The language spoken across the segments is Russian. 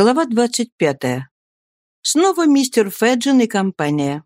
Глава 25. Снова мистер Феджин и компания.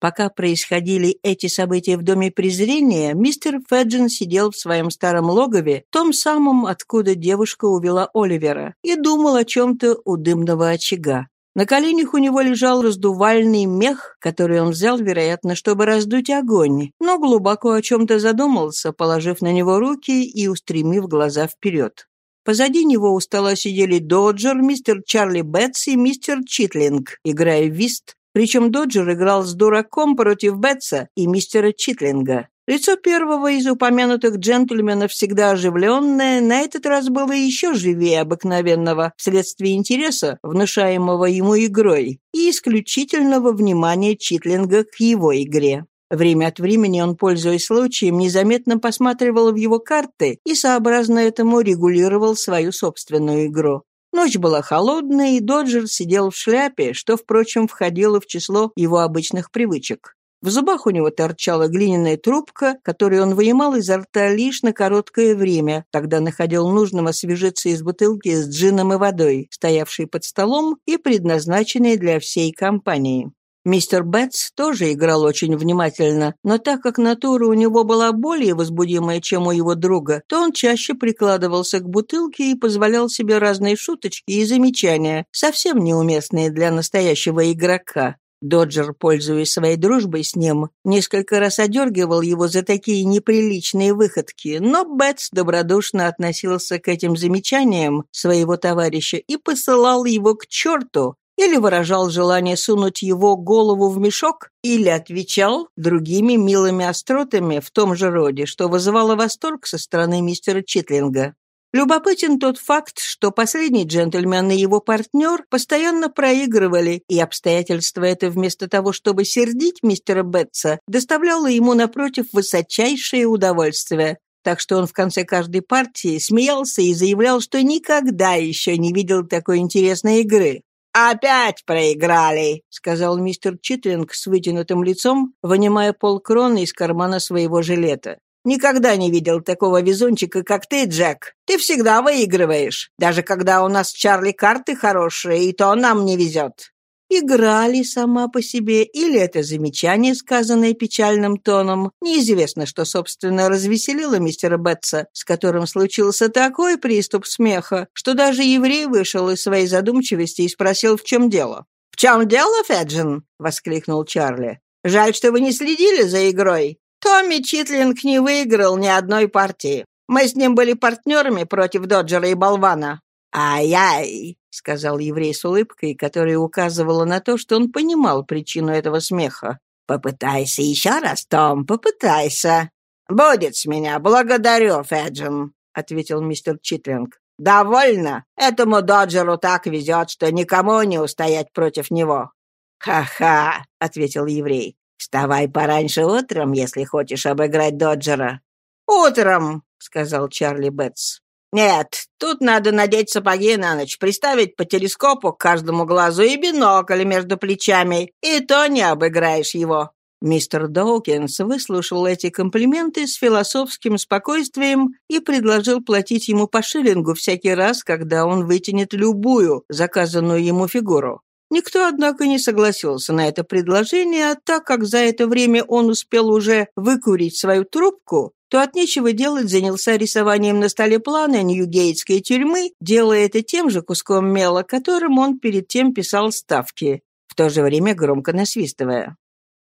Пока происходили эти события в Доме презрения, мистер Феджин сидел в своем старом логове, том самом, откуда девушка увела Оливера, и думал о чем-то у дымного очага. На коленях у него лежал раздувальный мех, который он взял, вероятно, чтобы раздуть огонь, но глубоко о чем-то задумался, положив на него руки и устремив глаза вперед. Позади него у стола сидели Доджер, мистер Чарли Бетс и мистер Читлинг, играя в вист. Причем Доджер играл с дураком против Бетса и мистера Читлинга. Лицо первого из упомянутых джентльменов, всегда оживленное, на этот раз было еще живее обыкновенного вследствие интереса, внушаемого ему игрой, и исключительного внимания Читлинга к его игре. Время от времени он, пользуясь случаем, незаметно посматривал в его карты и, сообразно этому, регулировал свою собственную игру. Ночь была холодная, и Доджер сидел в шляпе, что, впрочем, входило в число его обычных привычек. В зубах у него торчала глиняная трубка, которую он вынимал изо рта лишь на короткое время, тогда находил нужным освежиться из бутылки с джином и водой, стоявшей под столом и предназначенной для всей компании. Мистер Бетс тоже играл очень внимательно, но так как натура у него была более возбудимая, чем у его друга, то он чаще прикладывался к бутылке и позволял себе разные шуточки и замечания, совсем неуместные для настоящего игрока. Доджер, пользуясь своей дружбой с ним, несколько раз одергивал его за такие неприличные выходки, но Бетс добродушно относился к этим замечаниям своего товарища и посылал его к черту, или выражал желание сунуть его голову в мешок, или отвечал другими милыми остротами в том же роде, что вызывало восторг со стороны мистера Читлинга. Любопытен тот факт, что последний джентльмен и его партнер постоянно проигрывали, и обстоятельство это вместо того, чтобы сердить мистера Бетса, доставляло ему, напротив, высочайшее удовольствие. Так что он в конце каждой партии смеялся и заявлял, что никогда еще не видел такой интересной игры. «Опять проиграли», — сказал мистер Читлинг с вытянутым лицом, вынимая полкроны из кармана своего жилета. «Никогда не видел такого везунчика, как ты, Джек. Ты всегда выигрываешь. Даже когда у нас Чарли карты хорошие, и то нам не везет играли сама по себе, или это замечание, сказанное печальным тоном. Неизвестно, что, собственно, развеселило мистера Бетса, с которым случился такой приступ смеха, что даже еврей вышел из своей задумчивости и спросил, в чем дело. «В чем дело, Феджин?» — воскликнул Чарли. «Жаль, что вы не следили за игрой. Томми Читлинг не выиграл ни одной партии. Мы с ним были партнерами против Доджера и Болвана. «Ай-яй!» — сказал еврей с улыбкой, которая указывала на то, что он понимал причину этого смеха. «Попытайся еще раз, Том, попытайся». «Будет с меня, благодарю, Феджин», — ответил мистер Читлинг. «Довольно. Этому Доджеру так везет, что никому не устоять против него». «Ха-ха», — ответил еврей. «Вставай пораньше утром, если хочешь обыграть Доджера». «Утром», — сказал Чарли Бетс. «Нет, тут надо надеть сапоги на ночь, приставить по телескопу к каждому глазу и бинокль между плечами, и то не обыграешь его». Мистер Доукинс выслушал эти комплименты с философским спокойствием и предложил платить ему по шиллингу всякий раз, когда он вытянет любую заказанную ему фигуру. Никто, однако, не согласился на это предложение, так как за это время он успел уже выкурить свою трубку, то от нечего делать занялся рисованием на столе плана Ньюгейтской тюрьмы, делая это тем же куском мела, которым он перед тем писал ставки, в то же время громко насвистывая.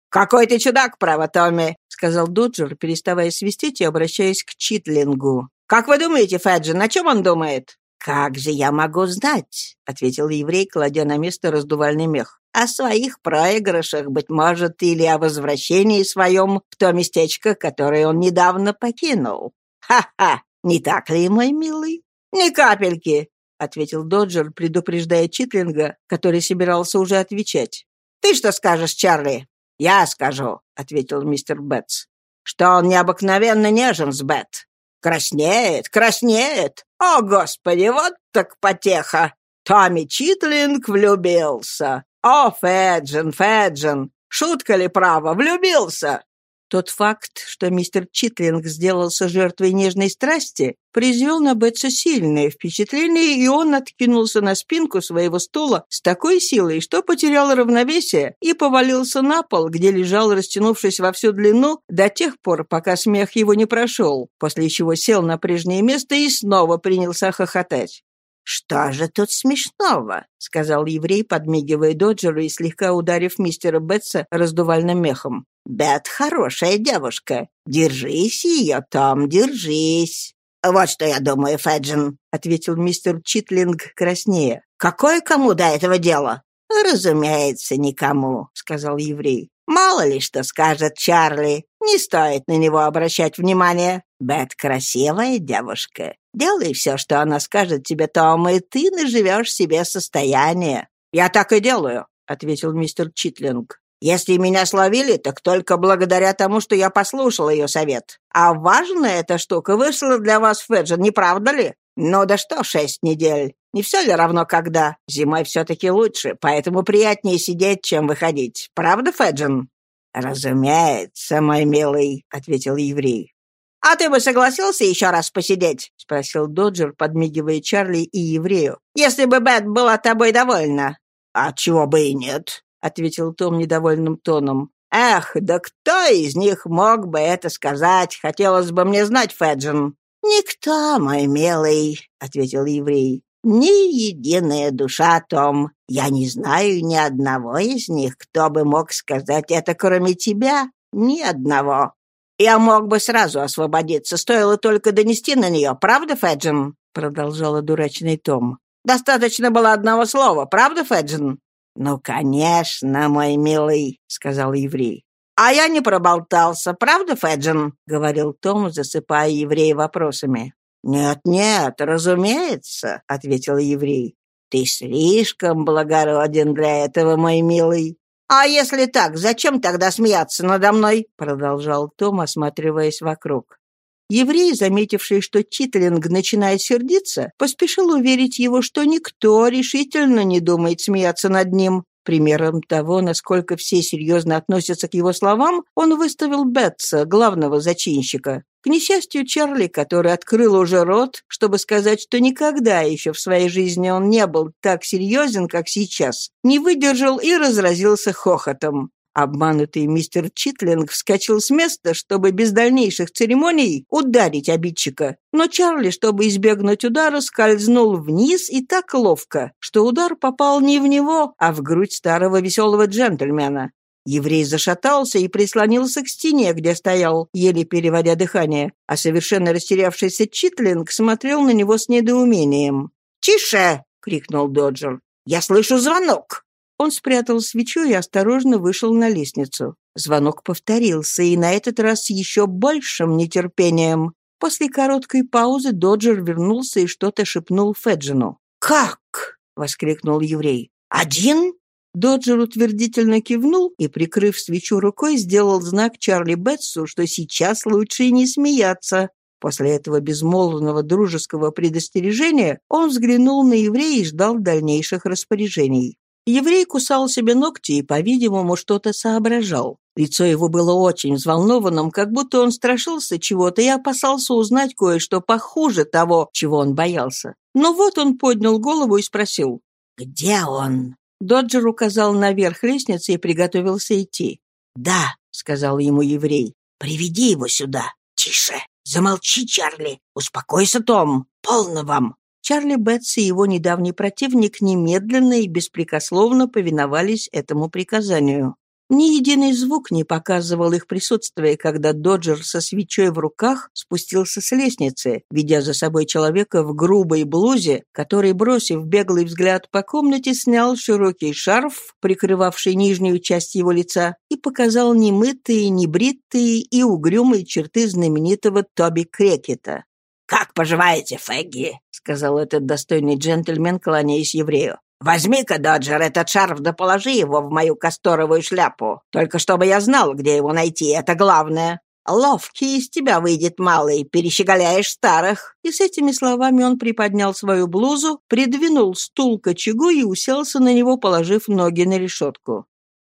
«Какой ты чудак, право, Томми!» — сказал Доджер, переставая свистеть и обращаясь к Читлингу. «Как вы думаете, Феджин, о чем он думает?» «Как же я могу знать?» — ответил еврей, кладя на место раздувальный мех о своих проигрышах, быть может, или о возвращении своем в то местечко, которое он недавно покинул. Ха-ха! Не так ли, мой милый? Ни капельки, — ответил Доджер, предупреждая Читлинга, который собирался уже отвечать. «Ты что скажешь, Чарли?» «Я скажу», — ответил мистер Бетс, «что он необыкновенно нежен с Бет. Краснеет, краснеет. О, Господи, вот так потеха! Томми Читлинг влюбился. «О, Феджин, Феджин! Шутка ли право, влюбился!» Тот факт, что мистер Читлинг сделался жертвой нежной страсти, произвел на Бетса сильное впечатление, и он откинулся на спинку своего стула с такой силой, что потерял равновесие и повалился на пол, где лежал, растянувшись во всю длину, до тех пор, пока смех его не прошел, после чего сел на прежнее место и снова принялся хохотать. «Что же тут смешного?» — сказал еврей, подмигивая Доджеру и слегка ударив мистера Бетса раздувальным мехом. «Бет хорошая девушка. Держись ее, Том, держись». «Вот что я думаю, Феджин», — ответил мистер Читлинг краснее. «Какое кому до этого дело?» «Разумеется, никому», — сказал еврей. «Мало ли что скажет Чарли. Не стоит на него обращать внимания. Бет красивая девушка. Делай все, что она скажет тебе, Том, и ты наживешь себе состояние». «Я так и делаю», — ответил мистер Читлинг. Если меня словили, так только благодаря тому, что я послушал ее совет. А важная эта штука вышла для вас, Феджин, не правда ли? Ну да что шесть недель? Не все ли равно когда? Зимой все-таки лучше, поэтому приятнее сидеть, чем выходить. Правда, Феджин?» «Разумеется, мой милый», — ответил еврей. «А ты бы согласился еще раз посидеть?» — спросил Доджер, подмигивая Чарли и еврею. «Если бы Бет была тобой довольна». «А чего бы и нет?» — ответил Том недовольным тоном. «Эх, да кто из них мог бы это сказать? Хотелось бы мне знать, Феджин». «Никто, мой милый», — ответил еврей. «Ни единая душа, Том. Я не знаю ни одного из них, кто бы мог сказать это, кроме тебя. Ни одного. Я мог бы сразу освободиться, стоило только донести на нее, правда, Феджин?» — продолжал дурачный Том. «Достаточно было одного слова, правда, Феджин?» «Ну, конечно, мой милый», — сказал еврей. «А я не проболтался, правда, Феджин?» — говорил Том, засыпая еврея вопросами. «Нет-нет, разумеется», — ответил еврей. «Ты слишком благороден для этого, мой милый». «А если так, зачем тогда смеяться надо мной?» — продолжал Том, осматриваясь вокруг. Еврей, заметивший, что Читлинг начинает сердиться, поспешил уверить его, что никто решительно не думает смеяться над ним. Примером того, насколько все серьезно относятся к его словам, он выставил Бетса, главного зачинщика. К несчастью, Чарли, который открыл уже рот, чтобы сказать, что никогда еще в своей жизни он не был так серьезен, как сейчас, не выдержал и разразился хохотом. Обманутый мистер Читлинг вскочил с места, чтобы без дальнейших церемоний ударить обидчика. Но Чарли, чтобы избегнуть удара, скользнул вниз и так ловко, что удар попал не в него, а в грудь старого веселого джентльмена. Еврей зашатался и прислонился к стене, где стоял, еле переводя дыхание, а совершенно растерявшийся Читлинг смотрел на него с недоумением. «Тише!» — крикнул Доджер. «Я слышу звонок!» Он спрятал свечу и осторожно вышел на лестницу. Звонок повторился, и на этот раз с еще большим нетерпением. После короткой паузы Доджер вернулся и что-то шепнул Феджину. «Как?» — воскликнул еврей. «Один?» Доджер утвердительно кивнул и, прикрыв свечу рукой, сделал знак Чарли Бетсу, что сейчас лучше и не смеяться. После этого безмолвного дружеского предостережения он взглянул на еврея и ждал дальнейших распоряжений. Еврей кусал себе ногти и, по-видимому, что-то соображал. Лицо его было очень взволнованным, как будто он страшился чего-то и опасался узнать кое-что похуже того, чего он боялся. Но вот он поднял голову и спросил. «Где он?» Доджер указал наверх лестницы и приготовился идти. «Да», — сказал ему еврей, — «приведи его сюда». «Тише! Замолчи, Чарли! Успокойся, Том! Полно вам! Чарли Бетс и его недавний противник немедленно и беспрекословно повиновались этому приказанию. Ни единый звук не показывал их присутствия, когда Доджер со свечой в руках спустился с лестницы, ведя за собой человека в грубой блузе, который, бросив беглый взгляд по комнате, снял широкий шарф, прикрывавший нижнюю часть его лица, и показал немытые, небритые и угрюмые черты знаменитого Тоби Крекета. «Как поживаете, Фэгги?» — сказал этот достойный джентльмен, кланяясь еврею. «Возьми-ка, Доджер, этот шарф да положи его в мою касторовую шляпу. Только чтобы я знал, где его найти, это главное. Ловкий из тебя выйдет, малый, перещеголяешь старых». И с этими словами он приподнял свою блузу, придвинул стул к очагу и уселся на него, положив ноги на решетку.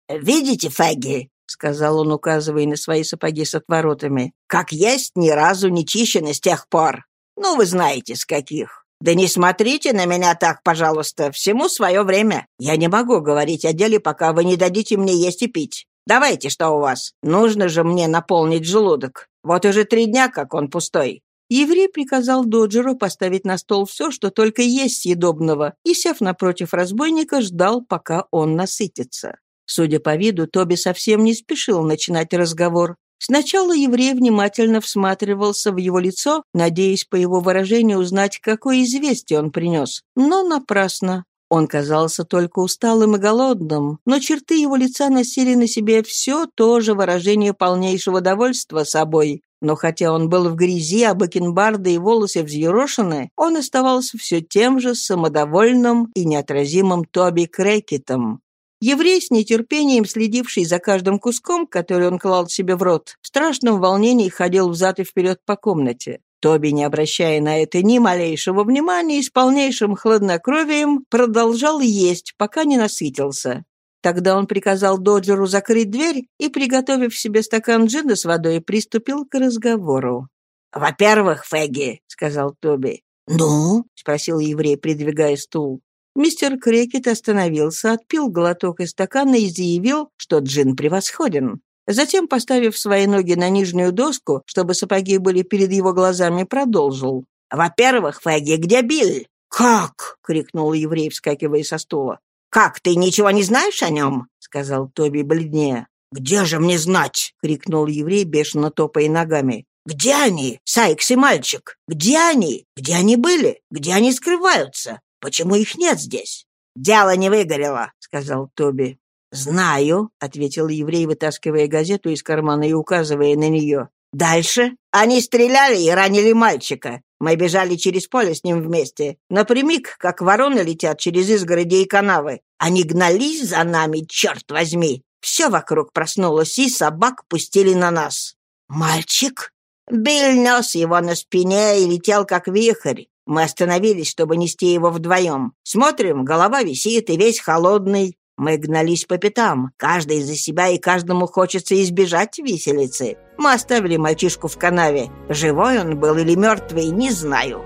«Видите, Фэгги?» — сказал он, указывая на свои сапоги с отворотами. «Как есть, ни разу не чищены с тех пор. Ну, вы знаете, с каких. Да не смотрите на меня так, пожалуйста. Всему свое время. Я не могу говорить о деле, пока вы не дадите мне есть и пить. Давайте, что у вас? Нужно же мне наполнить желудок. Вот уже три дня, как он пустой». Еврей приказал Доджеру поставить на стол все, что только есть съедобного, и, сев напротив разбойника, ждал, пока он насытится. Судя по виду, Тоби совсем не спешил начинать разговор. Сначала еврей внимательно всматривался в его лицо, надеясь по его выражению узнать, какое известие он принес. Но напрасно. Он казался только усталым и голодным, но черты его лица носили на себе все то же выражение полнейшего довольства собой. Но хотя он был в грязи, а бакенбарды и волосы взъерошены, он оставался все тем же самодовольным и неотразимым Тоби Крекетом. Еврей, с нетерпением следивший за каждым куском, который он клал себе в рот, в страшном волнении ходил взад и вперед по комнате. Тоби, не обращая на это ни малейшего внимания, с полнейшим хладнокровием продолжал есть, пока не насытился. Тогда он приказал Доджеру закрыть дверь и, приготовив себе стакан джина с водой, приступил к разговору. «Во-первых, Фэгги», — сказал Тоби. «Ну?» — спросил еврей, придвигая стул. Мистер Крекет остановился, отпил глоток из стакана и заявил, что джин превосходен. Затем, поставив свои ноги на нижнюю доску, чтобы сапоги были перед его глазами, продолжил. «Во-первых, Фэгги, где Билл?» «Как?» — крикнул еврей, вскакивая со стула. «Как, ты ничего не знаешь о нем?» — сказал Тоби бледнее. «Где же мне знать?» — крикнул еврей, бешено топая ногами. «Где они, Сайкс и мальчик? Где они? Где они были? Где они скрываются? Почему их нет здесь?» «Дело не выгорело», — сказал Тоби. «Знаю», — ответил еврей, вытаскивая газету из кармана и указывая на нее. «Дальше? Они стреляли и ранили мальчика. Мы бежали через поле с ним вместе. Напрямик, как вороны летят через изгороди и канавы. Они гнались за нами, черт возьми. Все вокруг проснулось, и собак пустили на нас. «Мальчик?» Билл нес его на спине и летел, как вихрь. Мы остановились, чтобы нести его вдвоем. Смотрим, голова висит и весь холодный. Мы гнались по пятам, каждый за себя и каждому хочется избежать виселицы. Мы оставили мальчишку в канаве. Живой он был или мертвый, не знаю».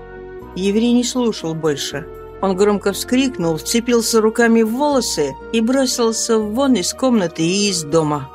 Еврей не слушал больше. Он громко вскрикнул, вцепился руками в волосы и бросился вон из комнаты и из дома.